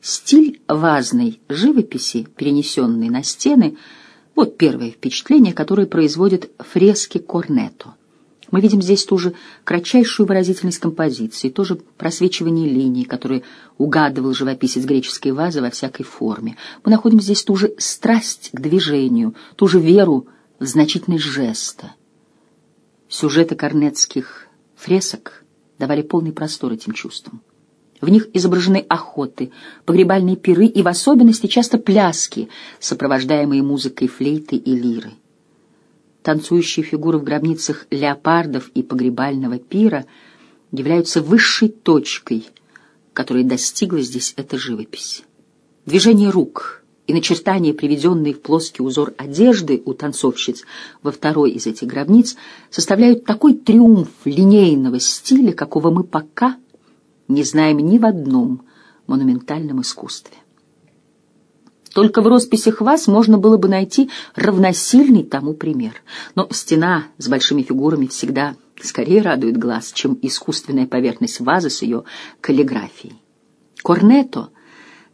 Стиль вазной живописи, перенесенный на стены, вот первое впечатление, которое производит фрески Корнетто. Мы видим здесь ту же кратчайшую выразительность композиции, то же просвечивание линий, которые угадывал живописец греческой вазы во всякой форме. Мы находим здесь ту же страсть к движению, ту же веру в значительность жеста. Сюжеты корнетских фресок давали полный простор этим чувствам. В них изображены охоты, погребальные пиры и в особенности часто пляски, сопровождаемые музыкой флейты и лиры. Танцующие фигуры в гробницах леопардов и погребального пира являются высшей точкой, которой достигла здесь эта живопись. Движение рук и начертания, приведенные в плоский узор одежды у танцовщиц во второй из этих гробниц, составляют такой триумф линейного стиля, какого мы пока не знаем ни в одном монументальном искусстве. Только в росписях вас можно было бы найти равносильный тому пример. Но стена с большими фигурами всегда скорее радует глаз, чем искусственная поверхность вазы с ее каллиграфией. Корнетто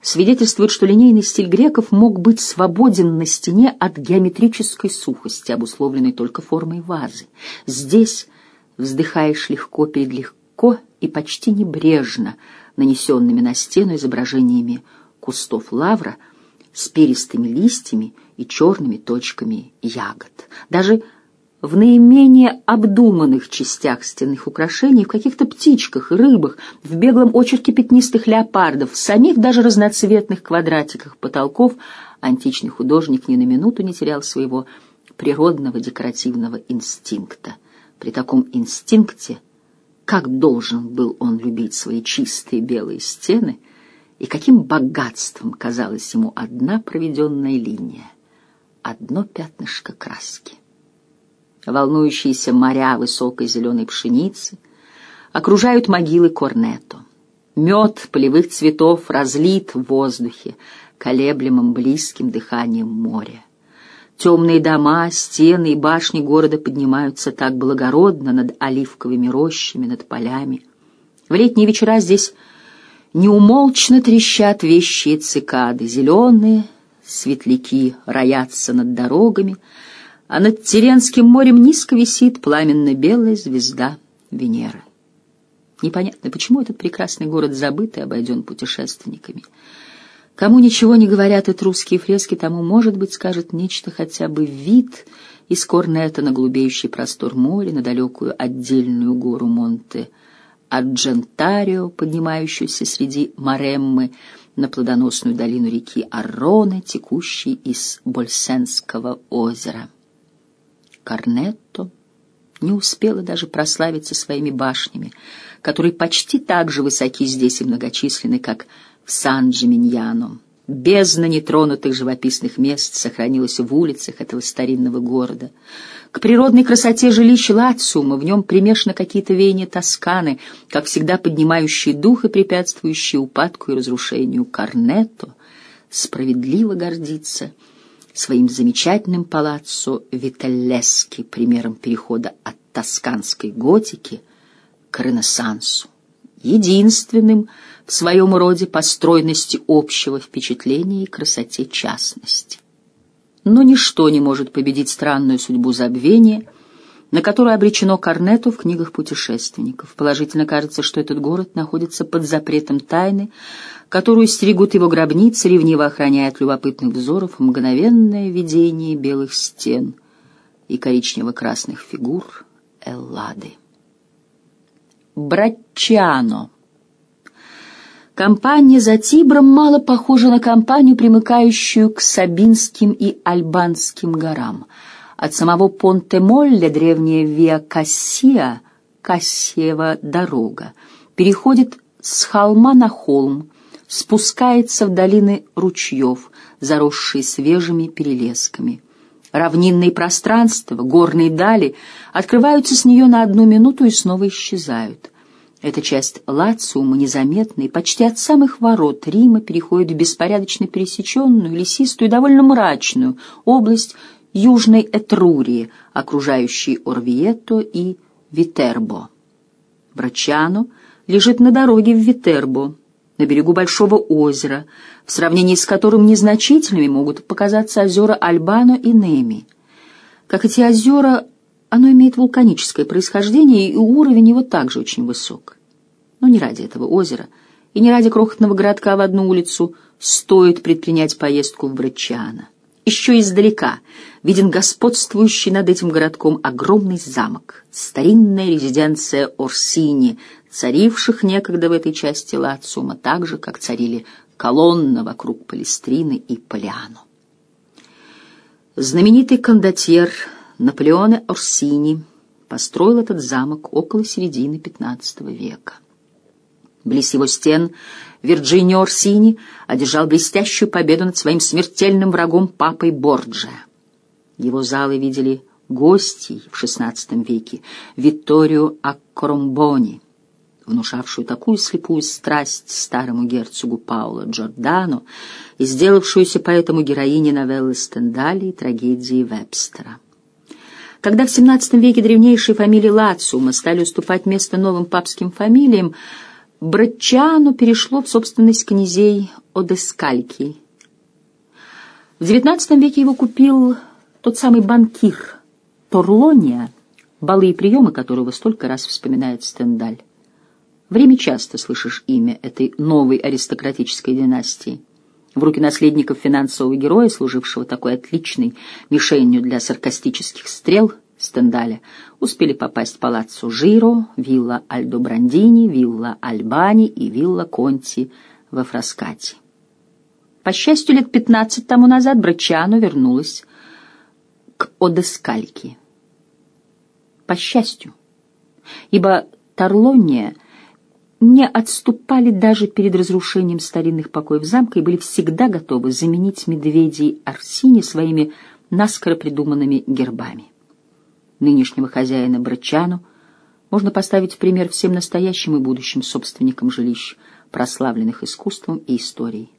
свидетельствует, что линейный стиль греков мог быть свободен на стене от геометрической сухости, обусловленной только формой вазы. Здесь вздыхаешь легко перед легко и почти небрежно нанесенными на стену изображениями кустов лавра — с перистыми листьями и черными точками ягод. Даже в наименее обдуманных частях стенных украшений, в каких-то птичках рыбах, в беглом очерке пятнистых леопардов, в самих даже разноцветных квадратиках потолков античный художник ни на минуту не терял своего природного декоративного инстинкта. При таком инстинкте как должен был он любить свои чистые белые стены — и каким богатством казалась ему одна проведенная линия, одно пятнышко краски. Волнующиеся моря высокой зеленой пшеницы окружают могилы Корнетто. Мед полевых цветов разлит в воздухе, колеблемым близким дыханием моря. Темные дома, стены и башни города поднимаются так благородно над оливковыми рощами, над полями. В летние вечера здесь Неумолчно трещат вещие цикады, зеленые светляки роятся над дорогами, а над Теренским морем низко висит пламенно-белая звезда Венеры. Непонятно, почему этот прекрасный город забыт и обойден путешественниками. Кому ничего не говорят эти русские фрески, тому, может быть, скажет нечто хотя бы вид из Корнета на голубеющий простор моря, на далекую отдельную гору Монте Арджентарио, поднимающуюся среди Мареммы на плодоносную долину реки Арроны, текущей из Больсенского озера. Корнетто не успела даже прославиться своими башнями, которые почти так же высоки здесь и многочисленны, как Сан-Джиминьяно. Бездна нетронутых живописных мест сохранилась в улицах этого старинного города. К природной красоте жилищ Лациума в нем примешаны какие-то веяния Тосканы, как всегда поднимающие дух и препятствующие упадку и разрушению Корнетто, справедливо гордится своим замечательным палаццо Виталлески, примером перехода от тосканской готики к Ренессансу, единственным, в своем роде по стройности общего впечатления и красоте частности. Но ничто не может победить странную судьбу забвения, на которую обречено Корнету в книгах путешественников. Положительно кажется, что этот город находится под запретом тайны, которую стерегут его гробницы, ревниво охраняя от любопытных взоров мгновенное видение белых стен и коричнево-красных фигур Эллады. Браччано Компания за Тибром мало похожа на компанию, примыкающую к Сабинским и Альбанским горам. От самого Понте-Молле древняя Виа Кассия, Кассиева дорога, переходит с холма на холм, спускается в долины ручьев, заросшие свежими перелесками. Равнинные пространства, горные дали открываются с нее на одну минуту и снова исчезают — эта часть Лациума незаметно и почти от самых ворот Рима переходит в беспорядочно пересеченную, лесистую и довольно мрачную область Южной Этрурии, окружающей Орвиетто и Витербо. Брачано лежит на дороге в Витербо, на берегу большого озера, в сравнении с которым незначительными могут показаться озера Альбано и Неми. Как эти озера, оно имеет вулканическое происхождение, и уровень его также очень высок. Но не ради этого озера и не ради крохотного городка в одну улицу стоит предпринять поездку в Брачиано. Еще издалека виден господствующий над этим городком огромный замок, старинная резиденция Орсини, царивших некогда в этой части Лациума, так же, как царили колонна вокруг Палестрины и Полиану. Знаменитый кондотьер Наполеоне Орсини построил этот замок около середины XV века. Близ его стен Вирджинио Орсини одержал блестящую победу над своим смертельным врагом папой Борджиа. Его залы видели гостей в XVI веке Витторию Аккромбони, внушавшую такую слепую страсть старому герцогу Пауло Джордано и сделавшуюся поэтому героиней новеллы Стендали и трагедии Вебстера. Когда в XVII веке древнейшие фамилии Лациума стали уступать место новым папским фамилиям, Братчану перешло в собственность князей Одескальки. В XIX веке его купил тот самый банкир Торлония, балы и приемы которого столько раз вспоминает Стендаль. В Риме часто слышишь имя этой новой аристократической династии. В руки наследников финансового героя, служившего такой отличной мишенью для саркастических стрел Стендаля, успели попасть палаццо Жиро, вилла Альдо Брандини, вилла Альбани и вилла Конти во Фраскате. По счастью, лет пятнадцать тому назад Брачано вернулась к Одескальке. По счастью, ибо Тарлония — не отступали даже перед разрушением старинных покоев замка и были всегда готовы заменить медведей Арсини своими наскоро придуманными гербами. Нынешнего хозяина Брачану можно поставить в пример всем настоящим и будущим собственникам жилищ, прославленных искусством и историей.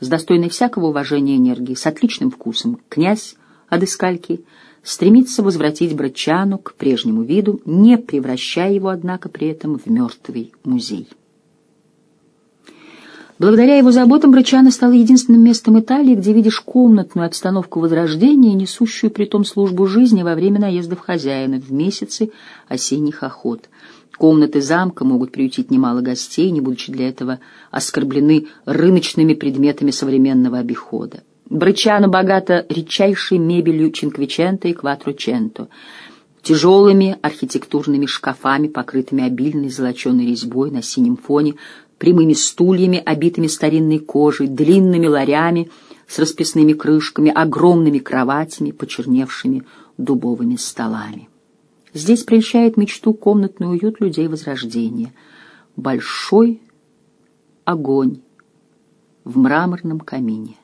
С достойной всякого уважения энергии, с отличным вкусом, князь Адыскальки стремится возвратить Брачану к прежнему виду, не превращая его, однако, при этом в мертвый музей. Благодаря его заботам Брачана стало единственным местом Италии, где видишь комнатную обстановку Возрождения, несущую при том службу жизни во время наездов хозяина в месяцы осенних охот. Комнаты замка могут приютить немало гостей, не будучи для этого оскорблены рыночными предметами современного обихода. Брычано богато редчайшей мебелью Чинквиченто и Кватроченто, тяжелыми архитектурными шкафами, покрытыми обильной золоченой резьбой на синем фоне, прямыми стульями, обитыми старинной кожей, длинными ларями с расписными крышками, огромными кроватями, почерневшими дубовыми столами. Здесь прельщает мечту комнатный уют людей Возрождения. Большой огонь в мраморном камине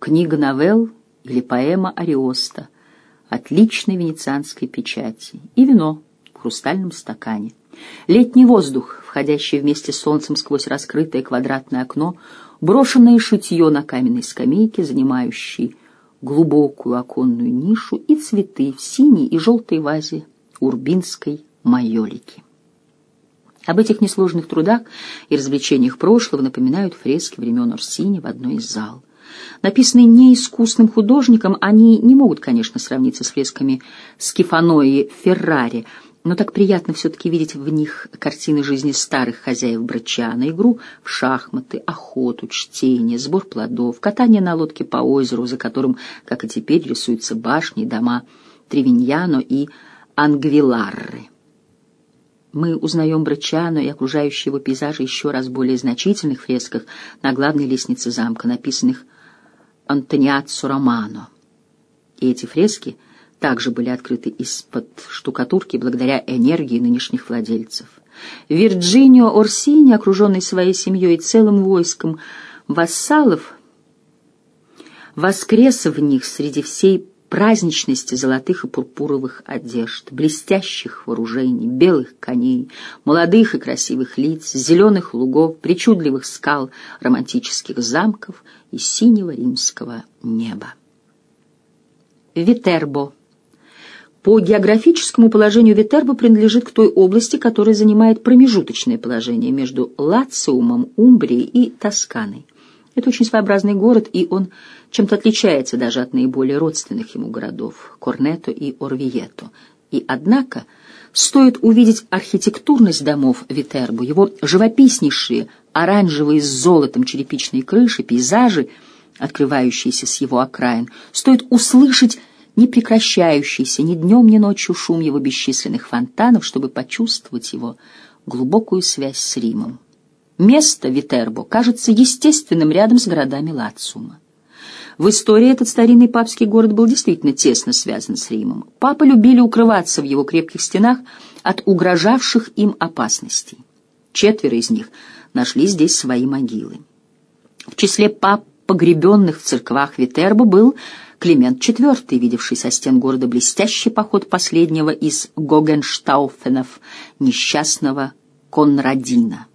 книга новелл или поэма Ариоста, отличной венецианской печати, и вино в хрустальном стакане. Летний воздух, входящий вместе с солнцем сквозь раскрытое квадратное окно, брошенное шитье на каменной скамейке, занимающей глубокую оконную нишу, и цветы в синей и желтой вазе урбинской майолики. Об этих несложных трудах и развлечениях прошлого напоминают фрески времен Орсини в одной из зал. Написанные неискусным художником, они не могут, конечно, сравниться с фресками Скифанои Феррари, но так приятно все-таки видеть в них картины жизни старых хозяев Брачана, игру в шахматы, охоту, чтение, сбор плодов, катание на лодке по озеру, за которым, как и теперь, рисуются башни, дома Тревиньяно и Ангвиларры. Мы узнаем Брачано и окружающие его пейзажи еще раз в более значительных фресках на главной лестнице замка, написанных Антониаццо Романо. И эти фрески также были открыты из-под штукатурки благодаря энергии нынешних владельцев. Вирджинио Орсини, окруженный своей семьей и целым войском вассалов, воскрес в них среди всей праздничности золотых и пурпуровых одежд, блестящих вооружений, белых коней, молодых и красивых лиц, зеленых лугов, причудливых скал, романтических замков и синего римского неба. Витербо. По географическому положению Витербо принадлежит к той области, которая занимает промежуточное положение между Лациумом, Умбрией и Тосканой. Это очень своеобразный город, и он чем-то отличается даже от наиболее родственных ему городов – Корнето и Орвието. И однако стоит увидеть архитектурность домов Витербо, его живописнейшие оранжевые с золотом черепичные крыши, пейзажи, открывающиеся с его окраин, стоит услышать непрекращающийся ни днем, ни ночью шум его бесчисленных фонтанов, чтобы почувствовать его глубокую связь с Римом. Место Витербо кажется естественным рядом с городами Лациума. В истории этот старинный папский город был действительно тесно связан с Римом. Папы любили укрываться в его крепких стенах от угрожавших им опасностей. Четверо из них нашли здесь свои могилы. В числе пап, погребенных в церквах Витербо, был Климент IV, видевший со стен города блестящий поход последнего из Гогенштауфенов, несчастного Конрадина.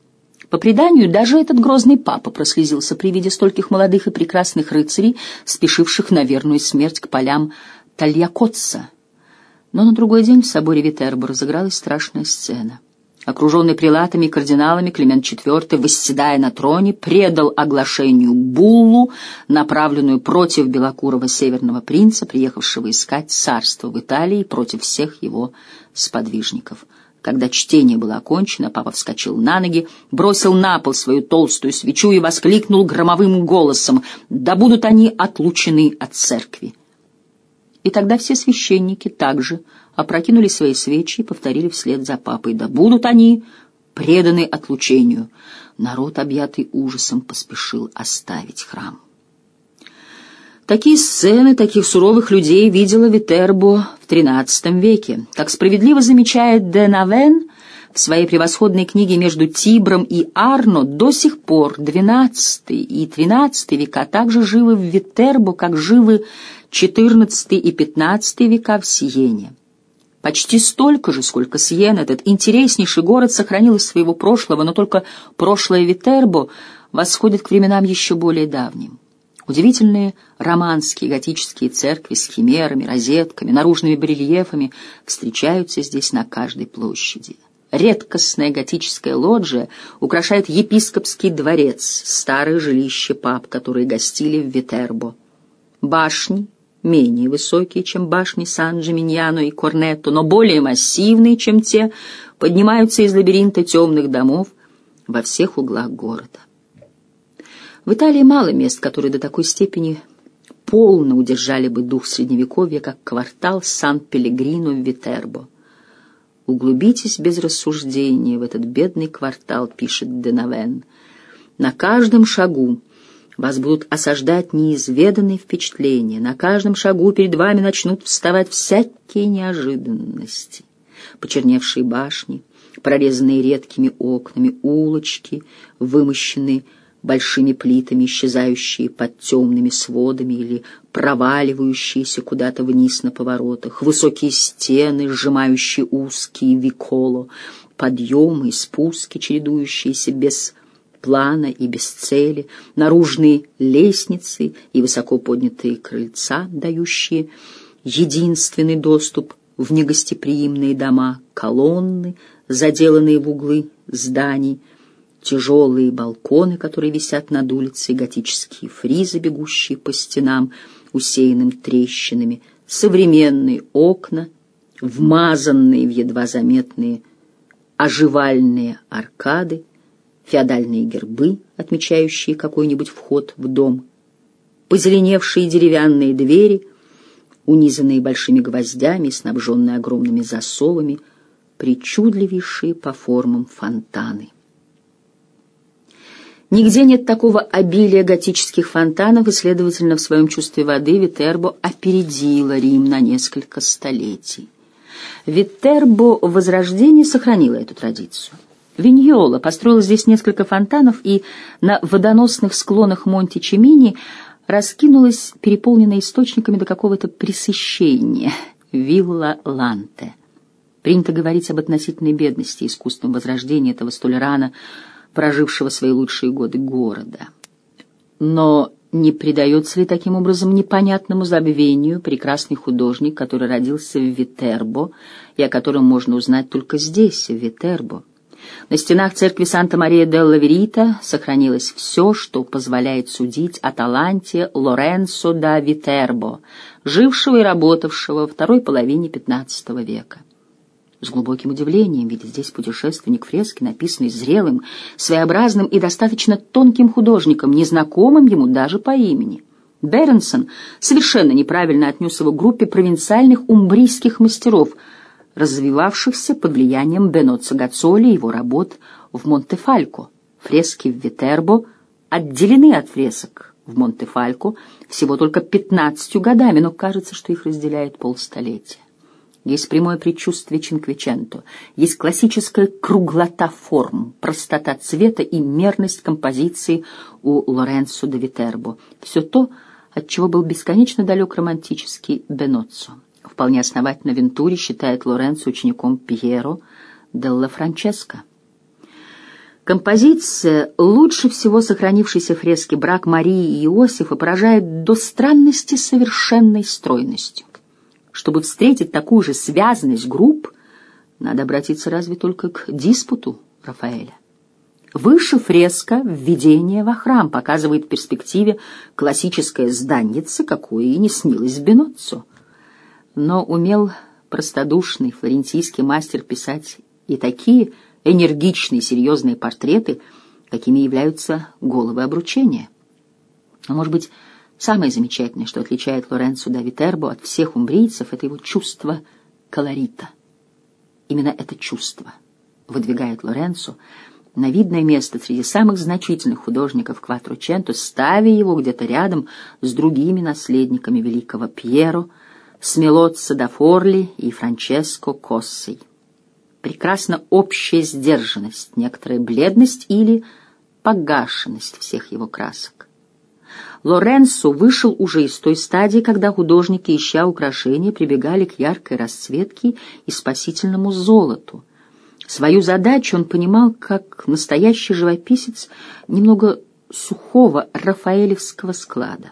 По преданию, даже этот грозный папа прослезился при виде стольких молодых и прекрасных рыцарей, спешивших на верную смерть к полям Тальякотца. Но на другой день в соборе Витербо разыгралась страшная сцена. Окруженный прилатами и кардиналами, Климент IV, восседая на троне, предал оглашению буллу, направленную против белокурого северного принца, приехавшего искать царство в Италии против всех его сподвижников. Когда чтение было окончено, папа вскочил на ноги, бросил на пол свою толстую свечу и воскликнул громовым голосом «Да будут они отлучены от церкви!» И тогда все священники также опрокинули свои свечи и повторили вслед за папой «Да будут они преданы отлучению!» Народ, объятый ужасом, поспешил оставить храм. Такие сцены таких суровых людей видела Витербо в XIII веке. Как справедливо замечает де Навен в своей превосходной книге «Между Тибром и Арно», до сих пор XII и XIII века также живы в Витербо, как живы XIV и XV века в Сиене. Почти столько же, сколько Сиен, этот интереснейший город сохранил из своего прошлого, но только прошлое Витербо восходит к временам еще более давним. Удивительные романские готические церкви с химерами, розетками, наружными барельефами встречаются здесь на каждой площади. Редкостная готическая лоджия украшает епископский дворец, старое жилище пап, которые гостили в Витербо. Башни, менее высокие, чем башни Сан-Джиминьяно и Корнетто, но более массивные, чем те, поднимаются из лабиринта темных домов во всех углах города. В Италии мало мест, которые до такой степени полно удержали бы дух Средневековья, как квартал Сан-Пелегрино в Витербо. «Углубитесь без рассуждения в этот бедный квартал», — пишет Денавен. «На каждом шагу вас будут осаждать неизведанные впечатления, на каждом шагу перед вами начнут вставать всякие неожиданности. Почерневшие башни, прорезанные редкими окнами, улочки, вымощенные большими плитами, исчезающие под темными сводами или проваливающиеся куда-то вниз на поворотах, высокие стены, сжимающие узкие виколо, подъемы и спуски, чередующиеся без плана и без цели, наружные лестницы и высоко поднятые крыльца, дающие единственный доступ в негостеприимные дома, колонны, заделанные в углы зданий — тяжелые балконы, которые висят над улицей, готические фризы, бегущие по стенам, усеянным трещинами, современные окна, вмазанные в едва заметные оживальные аркады, феодальные гербы, отмечающие какой-нибудь вход в дом, позеленевшие деревянные двери, унизанные большими гвоздями, снабженные огромными засовами, причудливейшие по формам фонтаны. Нигде нет такого обилия готических фонтанов, и, следовательно, в своем чувстве воды Витербо опередила Рим на несколько столетий. Витербо Возрождение сохранило эту традицию. Виньола построил здесь несколько фонтанов, и на водоносных склонах Монти-Чемини раскинулась, переполненная источниками до какого-то пресыщения, вилла Ланте. Принято говорить об относительной бедности искусственного возрождения этого столь рано прожившего свои лучшие годы города. Но Не предается ли таким образом непонятному забвению прекрасный художник, который родился в Витербо и о котором можно узнать только здесь, в Витербо? На стенах церкви Санта-Мария делла Верита сохранилось все, что позволяет судить о таланте Лоренцо да Витербо, жившего и работавшего во второй половине XV века. С глубоким удивлением видит здесь путешественник фрески, написанный зрелым, своеобразным и достаточно тонким художником, незнакомым ему даже по имени. Беренсон совершенно неправильно отнес его к группе провинциальных умбрийских мастеров, развивавшихся под влиянием Беноццо Гацоли и его работ в Монтефалько. Фрески в Витербо отделены от фресок в Монтефалько всего только пятнадцатью годами, но кажется, что их разделяет полстолетия. Есть прямое предчувствие Чинквиченто, есть классическая круглота форм, простота цвета и мерность композиции у Лоренцо де Витербо. Все то, от чего был бесконечно далек романтический Беноццо. Вполне основательно Вентури считает Лоренцо учеником Пьеро делла Франческо. Композиция лучше всего сохранившейся фрески «Брак Марии и Иосифа» поражает до странности совершенной стройностью. Чтобы встретить такую же связанность групп, надо обратиться разве только к диспуту Рафаэля. Выше фреска «Введение во храм» показывает в перспективе классическое зданице, какое и не снилось Беноццо. Но умел простодушный флорентийский мастер писать и такие энергичные серьезные портреты, какими являются головы обручения. А может быть, Самое замечательное, что отличает Лоренцо да Витербо от всех умбрийцев, это его чувство колорита. Именно это чувство выдвигает Лоренцо на видное место среди самых значительных художников Кватроченто, ставя его где-то рядом с другими наследниками великого Пьеро, Смелоццо да Форли и Франческо Коссой. Прекрасна общая сдержанность, некоторая бледность или погашенность всех его красок. Лоренцо вышел уже из той стадии, когда художники, ища украшения, прибегали к яркой расцветке и спасительному золоту. Свою задачу он понимал как настоящий живописец немного сухого рафаэлевского склада.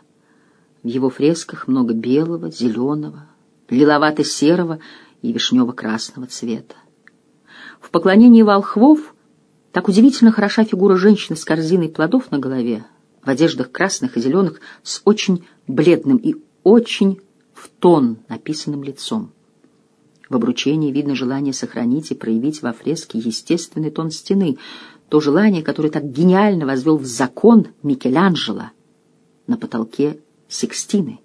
В его фресках много белого, зеленого, лиловато-серого и вишнево-красного цвета. В поклонении волхвов так удивительно хороша фигура женщины с корзиной плодов на голове, в одеждах красных и зеленых с очень бледным и очень в тон написанным лицом. В обручении видно желание сохранить и проявить во фреске естественный тон стены, то желание, которое так гениально возвел в закон Микеланджело на потолке Сикстины.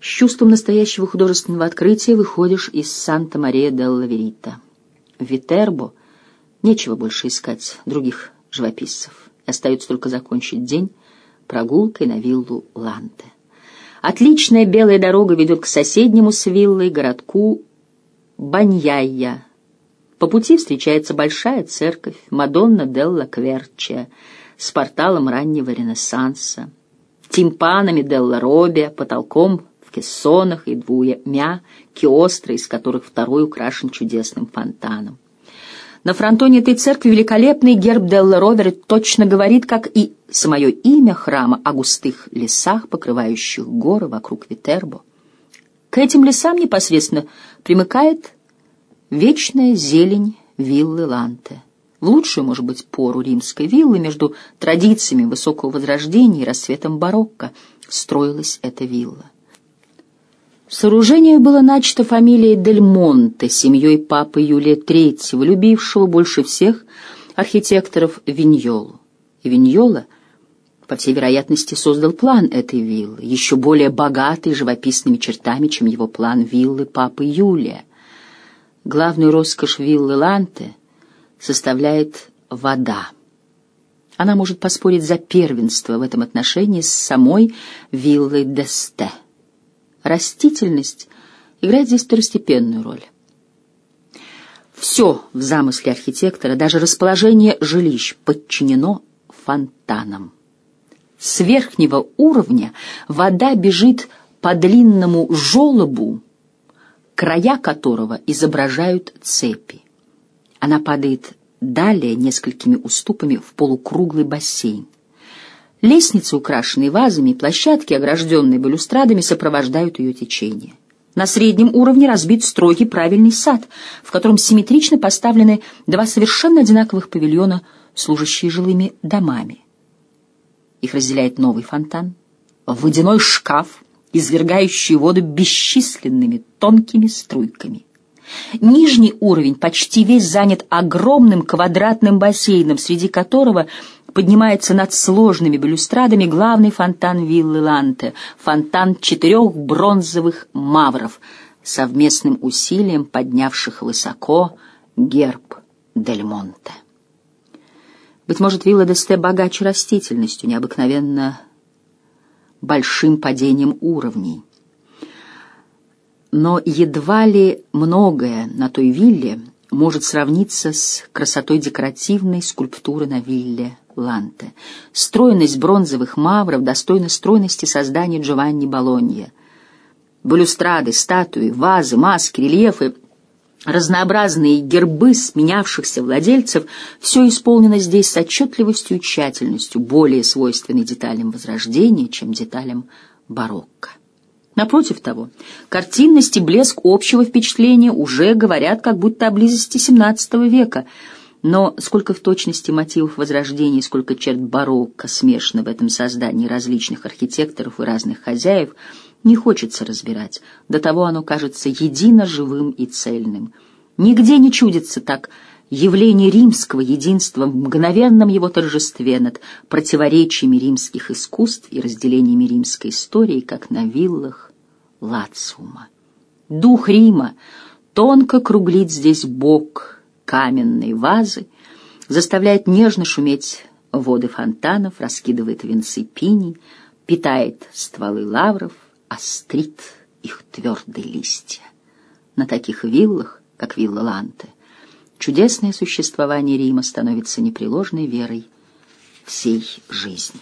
С чувством настоящего художественного открытия выходишь из Санта-Мария-делла-Верита. В Витербо нечего больше искать других живописцев. Остается только закончить день прогулкой на виллу Ланте. Отличная белая дорога ведет к соседнему с виллой городку Баньяйя. По пути встречается большая церковь Мадонна делла Кверчия с порталом раннего Ренессанса, тимпанами делла Робия, потолком в кессонах и двумя киостры, из которых второй украшен чудесным фонтаном. На фронтоне этой церкви великолепный герб Делла Ровера точно говорит, как и самое имя храма о густых лесах, покрывающих горы вокруг Витербо. К этим лесам непосредственно примыкает вечная зелень виллы Ланте. Лучшую, может быть, пору римской виллы между традициями высокого возрождения и рассветом барокко строилась эта вилла. Сооружение было начато фамилией Дель Монте, семьей папы Юлия III, любившего больше всех архитекторов Виньолу. И Виньола, по всей вероятности, создал план этой виллы, еще более богатый живописными чертами, чем его план виллы папы Юлия. Главную роскошь виллы Ланте составляет вода. Она может поспорить за первенство в этом отношении с самой виллой Десте растительность играет здесь второстепенную роль. Все в замысле архитектора, даже расположение жилищ, подчинено фонтанам. С верхнего уровня вода бежит по длинному желобу, края которого изображают цепи. Она падает далее несколькими уступами в полукруглый бассейн. Лестницы, украшенные вазами, и площадки, огражденные балюстрадами, сопровождают ее течение. На среднем уровне разбит строгий правильный сад, в котором симметрично поставлены два совершенно одинаковых павильона, служащие жилыми домами. Их разделяет новый фонтан, водяной шкаф, извергающий воду бесчисленными тонкими струйками. Нижний уровень почти весь занят огромным квадратным бассейном, среди которого поднимается над сложными балюстрадами главный фонтан виллы Ланте, фонтан четырех бронзовых мавров, совместным усилием поднявших высоко герб Дель Монте. Быть может, вилла Десте богаче растительностью, необыкновенно большим падением уровней. Но едва ли многое на той вилле может сравниться с красотой декоративной скульптуры на вилле Ланте. Стройность бронзовых мавров достойна стройности создания Джованни Болонья. Балюстрады, статуи, вазы, маски, рельефы, разнообразные гербы сменявшихся владельцев — все исполнено здесь с отчетливостью и тщательностью, более свойственной деталям Возрождения, чем деталям барокко. Напротив того, картинность и блеск общего впечатления уже говорят как будто о близости XVII века — но сколько в точности мотивов Возрождения, сколько черт барокко смешано в этом создании различных архитекторов и разных хозяев, не хочется разбирать. До того оно кажется едино живым и цельным. Нигде не чудится так явление римского единства в мгновенном его торжестве над противоречиями римских искусств и разделениями римской истории, как на виллах Лациума. Дух Рима тонко круглит здесь бок — каменные вазы, заставляет нежно шуметь воды фонтанов, раскидывает венцы пини, питает стволы лавров, острит их твердые листья. На таких виллах, как вилла Ланте, чудесное существование Рима становится непреложной верой всей жизни.